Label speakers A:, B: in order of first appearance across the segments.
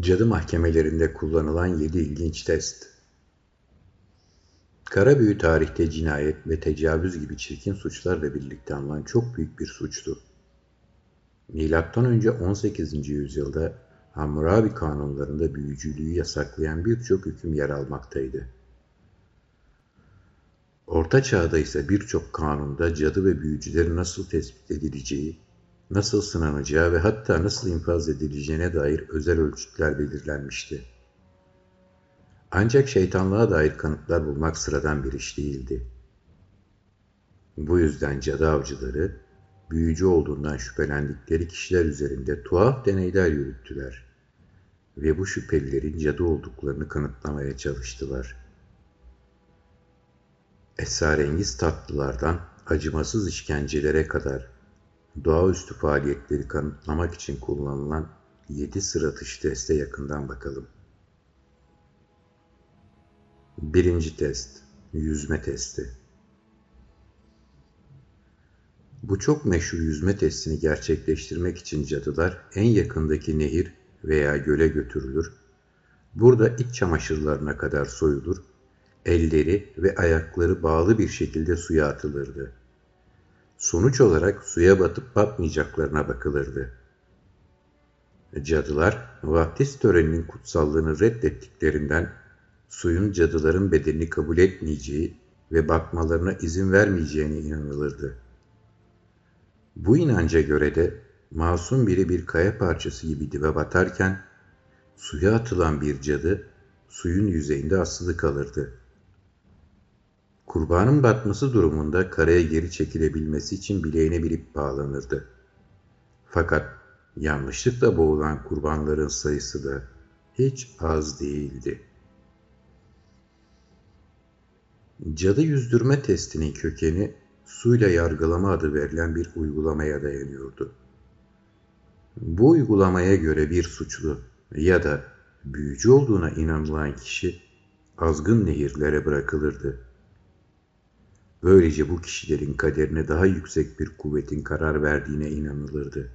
A: Cadı mahkemelerinde kullanılan yedi ilginç test. Kara büyü tarihte cinayet ve tecavüz gibi çirkin suçlarla birlikte anılan çok büyük bir suçtu. Milattan önce 18. yüzyılda Hammurabi kanunlarında büyücülüğü yasaklayan birçok hüküm yer almaktaydı. Orta çağda ise birçok kanunda cadı ve büyücülerin nasıl tespit edileceği, nasıl sınanacağı ve hatta nasıl infaz edileceğine dair özel ölçütler belirlenmişti. Ancak şeytanlığa dair kanıtlar bulmak sıradan bir iş değildi. Bu yüzden cadı avcıları, büyücü olduğundan şüphelendikleri kişiler üzerinde tuhaf deneyler yürüttüler ve bu şüphelilerin cadı olduklarını kanıtlamaya çalıştılar. Esrarengiz tatlılardan acımasız işkencelere kadar doğaüstü faaliyetleri kanıtlamak için kullanılan 7 sıratış teste yakından bakalım. Birinci test, yüzme testi. Bu çok meşhur yüzme testini gerçekleştirmek için cadılar en yakındaki nehir veya göle götürülür. Burada iç çamaşırlarına kadar soyulur, elleri ve ayakları bağlı bir şekilde suya atılırdı. Sonuç olarak suya batıp batmayacaklarına bakılırdı. Cadılar, vaftiz töreninin kutsallığını reddettiklerinden suyun cadıların bedenini kabul etmeyeceği ve bakmalarına izin vermeyeceğine inanılırdı. Bu inanca göre de masum biri bir kaya parçası gibi dibe batarken suya atılan bir cadı suyun yüzeyinde asılı kalırdı. Kurbanın batması durumunda karaya geri çekilebilmesi için bileğine bir ip bağlanırdı. Fakat yanlışlıkla boğulan kurbanların sayısı da hiç az değildi. Cadı yüzdürme testinin kökeni suyla yargılama adı verilen bir uygulamaya dayanıyordu. Bu uygulamaya göre bir suçlu ya da büyücü olduğuna inanılan kişi azgın nehirlere bırakılırdı. Böylece bu kişilerin kaderine daha yüksek bir kuvvetin karar verdiğine inanılırdı.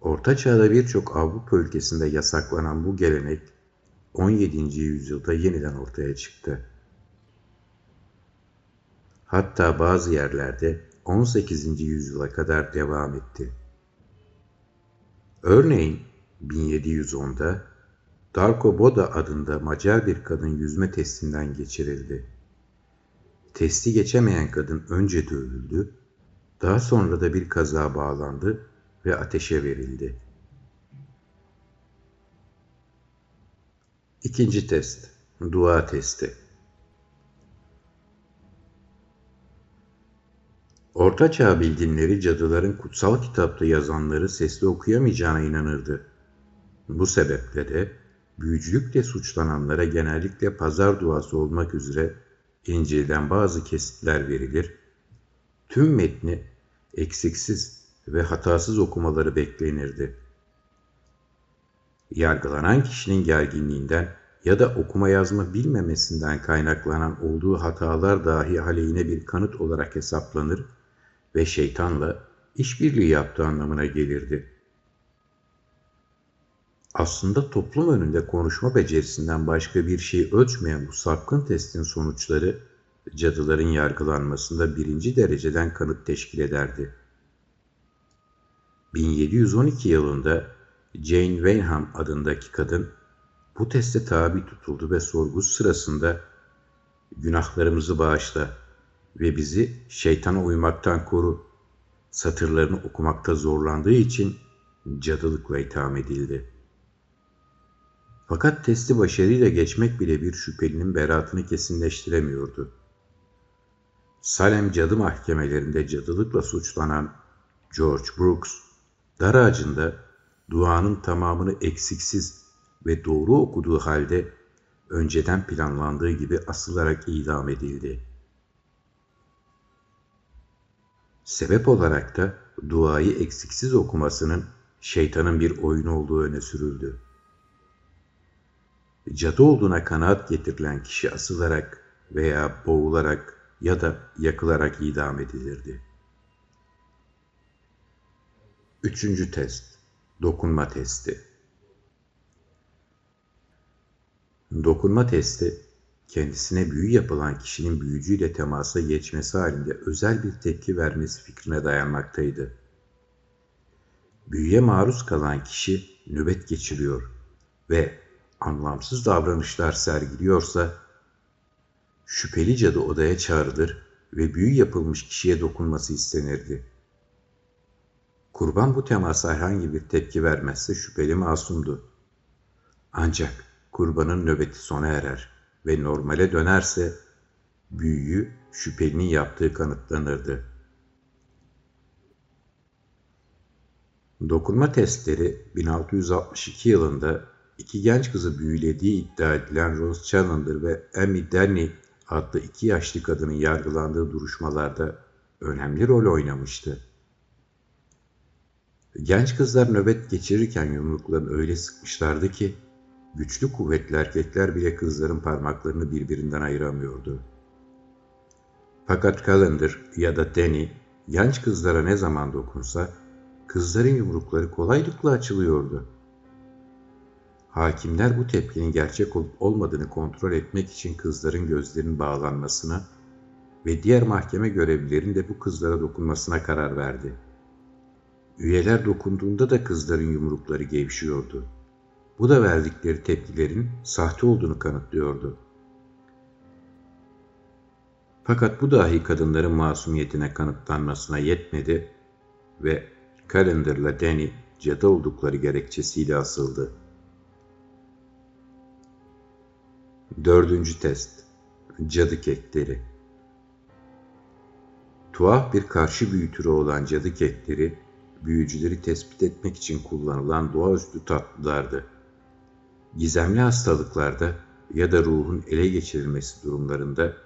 A: Orta Çağ'da birçok Avrupa ülkesinde yasaklanan bu gelenek 17. yüzyılda yeniden ortaya çıktı. Hatta bazı yerlerde 18. yüzyıla kadar devam etti. Örneğin 1710'da Darko Boda adında Macar bir kadın yüzme testinden geçirildi. Testi geçemeyen kadın önce dövüldü, daha sonra da bir kaza bağlandı ve ateşe verildi. İkinci test, dua testi. Orta Çağ bilginleri cadıların kutsal kitapta yazanları sesli okuyamayacağına inanırdı. Bu sebeple de büyücülükle suçlananlara genellikle pazar duası olmak üzere İncil'den bazı kesitler verilir. Tüm metni eksiksiz ve hatasız okumaları beklenirdi. Yargılanan kişinin gerginliğinden ya da okuma yazma bilmemesinden kaynaklanan olduğu hatalar dahi aleyhine bir kanıt olarak hesaplanır ve şeytanla işbirliği yaptığı anlamına gelirdi. Aslında toplum önünde konuşma becerisinden başka bir şey ölçmeyen bu sapkın testin sonuçları cadıların yargılanmasında birinci dereceden kanıt teşkil ederdi. 1712 yılında Jane Wenham adındaki kadın bu teste tabi tutuldu ve sorgu sırasında günahlarımızı bağışla ve bizi şeytana uymaktan koru satırlarını okumakta zorlandığı için cadılıkla itham edildi. Fakat testi başarıyla geçmek bile bir şüphelinin beratını kesinleştiremiyordu. Salem cadı mahkemelerinde cadılıkla suçlanan George Brooks, dar ağacında duanın tamamını eksiksiz ve doğru okuduğu halde önceden planlandığı gibi asılarak idam edildi. Sebep olarak da duayı eksiksiz okumasının şeytanın bir oyunu olduğu öne sürüldü cadı olduğuna kanaat getirilen kişi asılarak veya boğularak ya da yakılarak idam edilirdi. Üçüncü test, dokunma testi. Dokunma testi, kendisine büyü yapılan kişinin büyücüyle temasa geçmesi halinde özel bir tepki vermesi fikrine dayanmaktaydı. Büyüye maruz kalan kişi nöbet geçiriyor ve anlamsız davranışlar sergiliyorsa şüpheli cadı odaya çağrılır ve büyü yapılmış kişiye dokunması istenirdi. Kurban bu temasa herhangi bir tepki vermezse şüpheli masumdu. Ancak kurbanın nöbeti sona erer ve normale dönerse büyüyü şüphelinin yaptığı kanıtlanırdı. Dokunma testleri 1662 yılında iki genç kızı büyülediği iddia edilen Rose Challenger ve Amy Denny adlı iki yaşlı kadının yargılandığı duruşmalarda önemli rol oynamıştı. Genç kızlar nöbet geçirirken yumruklarını öyle sıkmışlardı ki güçlü kuvvetli erkekler bile kızların parmaklarını birbirinden ayıramıyordu. Fakat Calendar ya da Danny genç kızlara ne zaman dokunsa kızların yumrukları kolaylıkla açılıyordu. Hakimler bu tepkinin gerçek olup olmadığını kontrol etmek için kızların gözlerinin bağlanmasına ve diğer mahkeme görevlilerin de bu kızlara dokunmasına karar verdi. Üyeler dokunduğunda da kızların yumrukları gevşiyordu. Bu da verdikleri tepkilerin sahte olduğunu kanıtlıyordu. Fakat bu dahi kadınların masumiyetine kanıtlanmasına yetmedi ve Calendar'la Danny cadı oldukları gerekçesiyle asıldı. Dördüncü test. Cadı kekleri. Tuhaf bir karşı büyü türü olan cadı kekleri, büyücüleri tespit etmek için kullanılan doğaüstü tatlılardı. Gizemli hastalıklarda ya da ruhun ele geçirilmesi durumlarında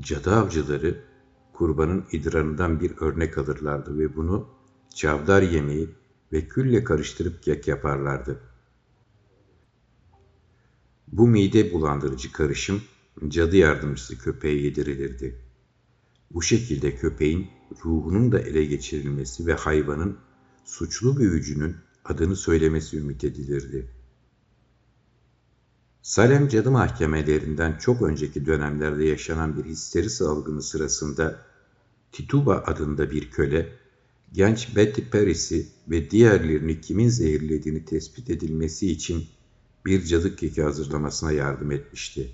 A: cadı avcıları kurbanın idrarından bir örnek alırlardı ve bunu çavdar yemeği ve külle karıştırıp kek yaparlardı. Bu mide bulandırıcı karışım cadı yardımcısı köpeğe yedirilirdi. Bu şekilde köpeğin ruhunun da ele geçirilmesi ve hayvanın suçlu büyücünün adını söylemesi ümit edilirdi. Salem cadı mahkemelerinden çok önceki dönemlerde yaşanan bir histeri salgını sırasında Tituba adında bir köle, genç Betty Paris'i ve diğerlerini kimin zehirlediğini tespit edilmesi için bir cadı keki hazırlamasına yardım etmişti.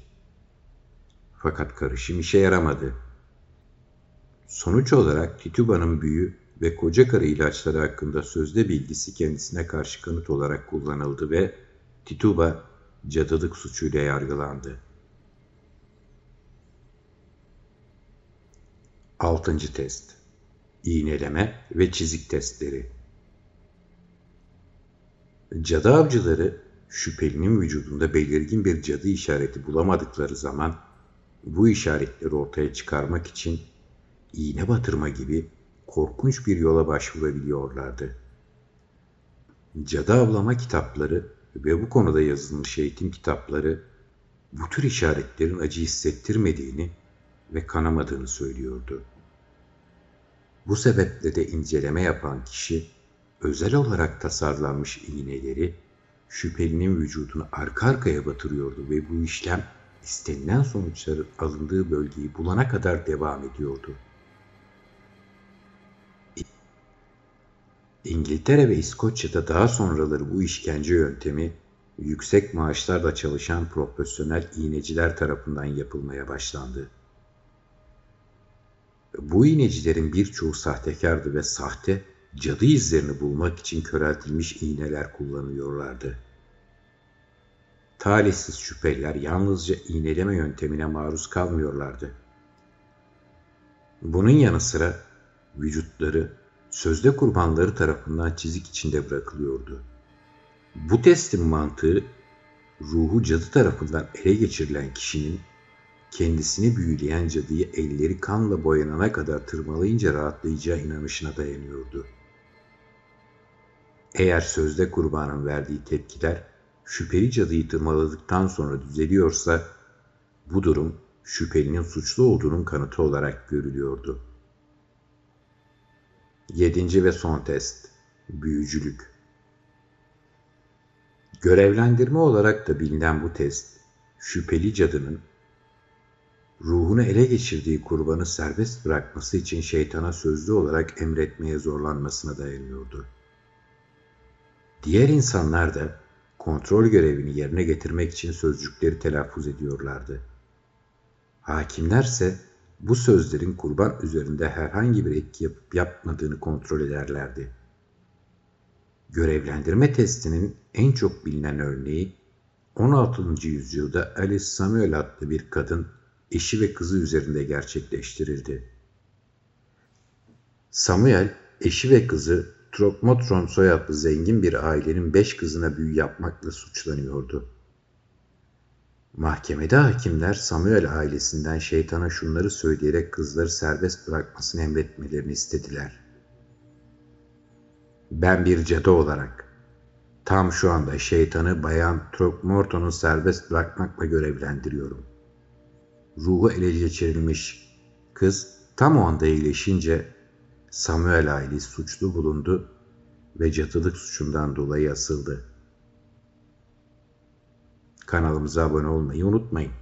A: Fakat karışım işe yaramadı. Sonuç olarak Tituba'nın büyü ve koca karı ilaçları hakkında sözde bilgisi kendisine karşı kanıt olarak kullanıldı ve Tituba cadılık suçuyla yargılandı. 6. test İğneleme ve çizik testleri Cadı avcıları şüphelinin vücudunda belirgin bir cadı işareti bulamadıkları zaman bu işaretleri ortaya çıkarmak için iğne batırma gibi korkunç bir yola başvurabiliyorlardı. Cadı avlama kitapları ve bu konuda yazılmış eğitim kitapları bu tür işaretlerin acı hissettirmediğini ve kanamadığını söylüyordu. Bu sebeple de inceleme yapan kişi özel olarak tasarlanmış iğneleri şüphelinin vücudunu arka arkaya batırıyordu ve bu işlem istenilen sonuçların alındığı bölgeyi bulana kadar devam ediyordu. İngiltere ve İskoçya'da daha sonraları bu işkence yöntemi yüksek maaşlarla çalışan profesyonel iğneciler tarafından yapılmaya başlandı. Bu iğnecilerin birçoğu sahtekardı ve sahte cadı izlerini bulmak için köreltilmiş iğneler kullanıyorlardı. Talihsiz şüpheliler yalnızca iğneleme yöntemine maruz kalmıyorlardı. Bunun yanı sıra vücutları sözde kurbanları tarafından çizik içinde bırakılıyordu. Bu testin mantığı ruhu cadı tarafından ele geçirilen kişinin kendisini büyüleyen cadıyı elleri kanla boyanana kadar tırmalayınca rahatlayacağı inanışına dayanıyordu. Eğer sözde kurbanın verdiği tepkiler şüpheli cadıyı tırmaladıktan sonra düzeliyorsa bu durum şüphelinin suçlu olduğunun kanıtı olarak görülüyordu. Yedinci ve son test. Büyücülük. Görevlendirme olarak da bilinen bu test, şüpheli cadının ruhunu ele geçirdiği kurbanı serbest bırakması için şeytana sözlü olarak emretmeye zorlanmasına dayanıyordu. Diğer insanlar da kontrol görevini yerine getirmek için sözcükleri telaffuz ediyorlardı. Hakimlerse bu sözlerin kurban üzerinde herhangi bir etki yapıp yapmadığını kontrol ederlerdi. Görevlendirme testinin en çok bilinen örneği 16. yüzyılda Alice Samuel adlı bir kadın eşi ve kızı üzerinde gerçekleştirildi. Samuel, eşi ve kızı Trokmotron soyadlı zengin bir ailenin beş kızına büyü yapmakla suçlanıyordu. Mahkemede hakimler Samuel ailesinden şeytana şunları söyleyerek kızları serbest bırakmasını emretmelerini istediler. Ben bir cadı olarak tam şu anda şeytanı Bayan Trokmorton'u serbest bırakmakla görevlendiriyorum. Ruhu ele geçirilmiş kız tam o anda iyileşince Samuel ailesi suçlu bulundu ve cadılık suçundan dolayı asıldı. Kanalımıza abone olmayı unutmayın.